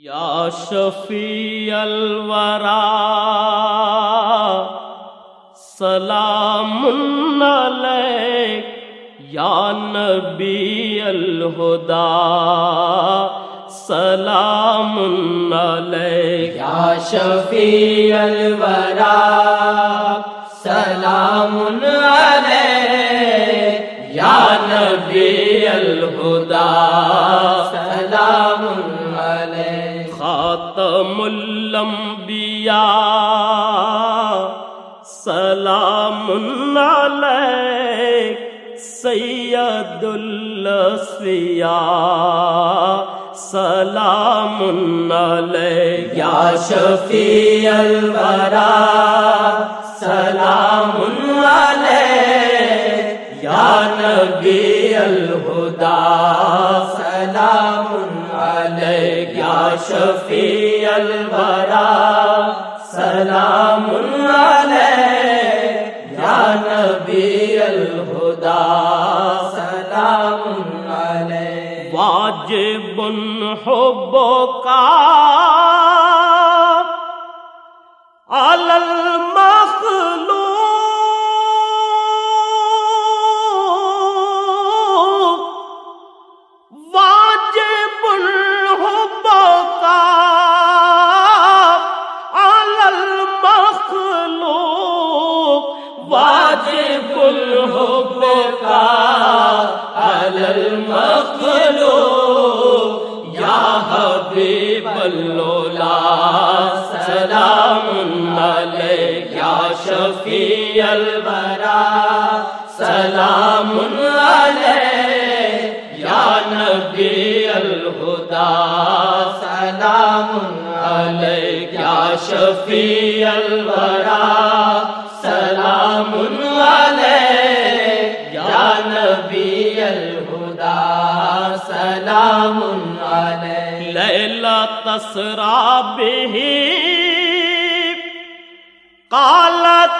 یا شفیع الورا، سلام علیک یا نبی الہدا، سلام علیک یا شفیع الورا، سلام علیک خاتم الانبیاء سلام علیک سید الاسفیاء سلام علیک یا شفیع الورا سلام علیک یا نبی الہدا شفیع الورا سلام علیہ یا نبی الہدا سلام علیہ۔ واجب حب کا شفیع الورا، سلام علیک یا نبی الہدا، سلام علیک یا شفیع الورا، سلام علیک یا نبی الہدا، سلام علیک لیلا تسرا به قالت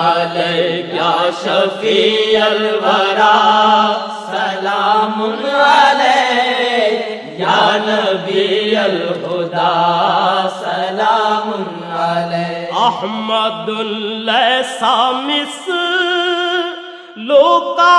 علیک یا شفیع الورا، سلام علیک یا نبی الہدا، سلام علیک۔ احمد اللہ سامس لوکا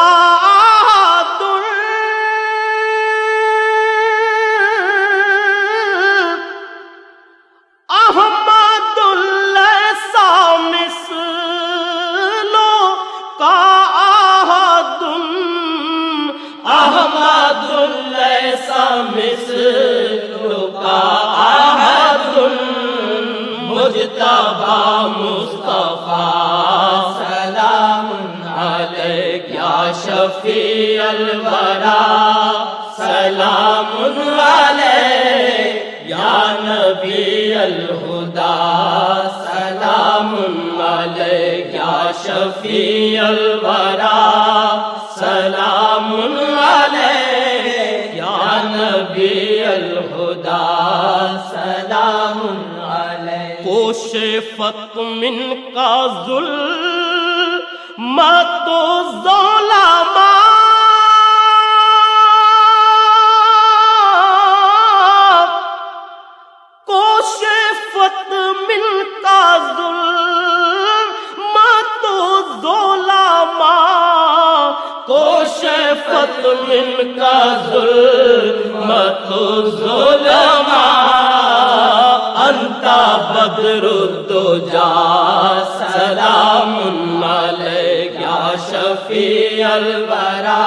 شفیع الورا سلام علیک یا نبی الہدا سلام علیک یا شفیع الورا سلام من کا ظلمت و ظلما کوشفت من کا ظلمت و ظلما کوشفت من کا سلام علیک یا شفیع الورا،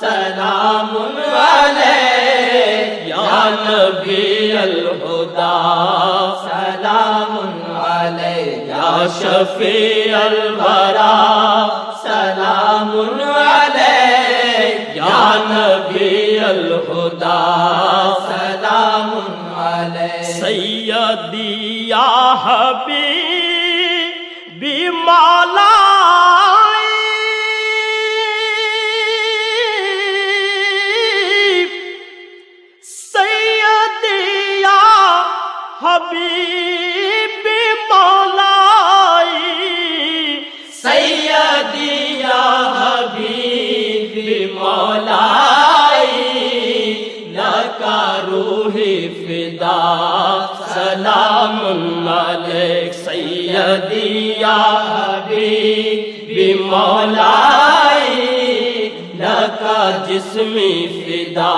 سلام علیک یا نبی الہدا، سلام علیہ یا شفیع الورا، سلام علیہ یا نبی الہدا دیا یا حبیبی مولا سیدی یا حبیبی مولائی لکا جسمی فدا،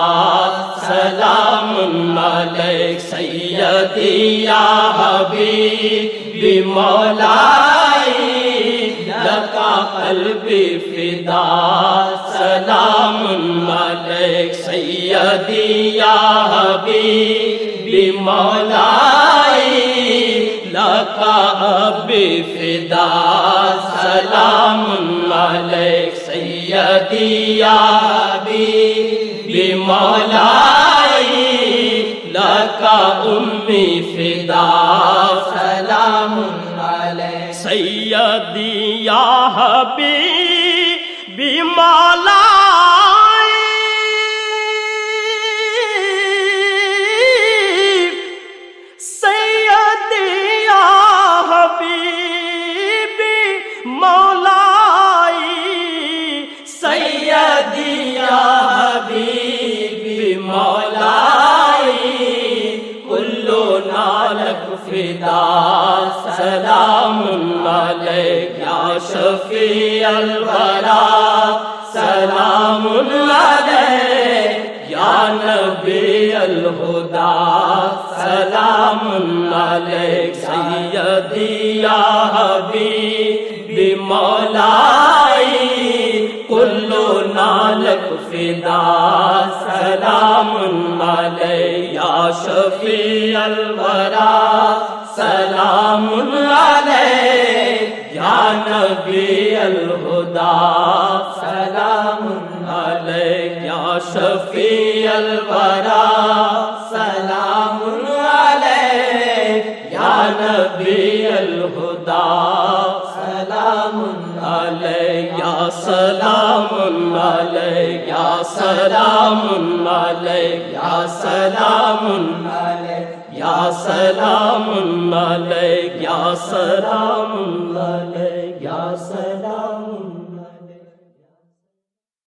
سلام علیک سیدی یا حبیبی مولائی لکا قلبی فدا، سلام علیک سیدی یا حبیبی مولائی۔ لکا فدا سلام علیک سیدی یا مولائی لکا امی فدا سلام علیہ سیدی حبیب علیک یا شفیع الورا سلام علیک یا نبی الہدا، سلام علیک سیدی یا حبیبی مولائی کلو نالک فدا، سلام علیک یا شفیع الورا سلام علیک یا نبی الہدا، سلام علیک، یا شفیع الورا، سلام علیہ یا نبی الہدا، سلام علیک، یا سلام علیک، یا سلام علیک، یا سلام علیہ یا سلام اللہ علیہ یا سلام اللہ علیہ یا سلام